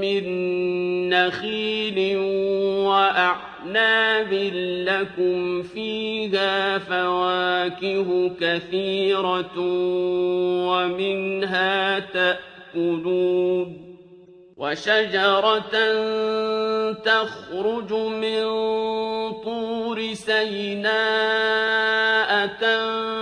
مِّن نَّخِيلٍ وَأَعْنَابٍ لَّكُمْ فِيهَا فَوَاكِهُ كَثِيرَةٌ وَمِنْهَا تَأْكُلُونَ وَشَجَرَةً تَخْرُجُ مِن طُورِ سَيْنَاءَ تَنبُتُ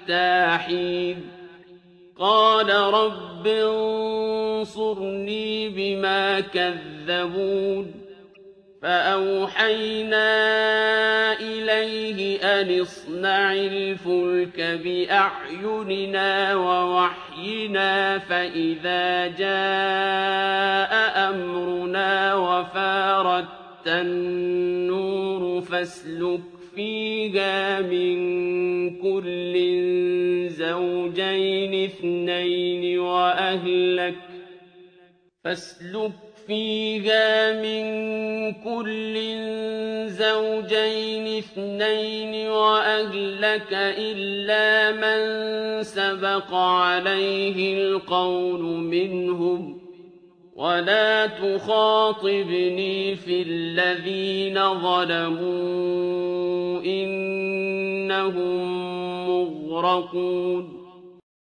حَتَّىٰ حِينٍ قَالَ رَبِّ انصُرْنِي بِمَا كَذَّبُونِ. فَأَوْحَيْنَا إِلَيْهِ أَنِ اصْنَعِ الْفُلْكَ بِأَعْيُنِنَا وَوَحْيِنَا فَإِذَا جَاءَ أَمْرُنَا وَفَارَتِ النُّورُ فَاسْلُكْ. فِيهَا مِن كُلٍّ زَوْجَيْنِ اثْنَيْنِ وَأَهْلَكَ فاسلك فيها من كل زوجين اثنين وأهلك إلا من سبق عليه القول منهم ولا تخاطبني في الذين ظلموا إنهم مغرقون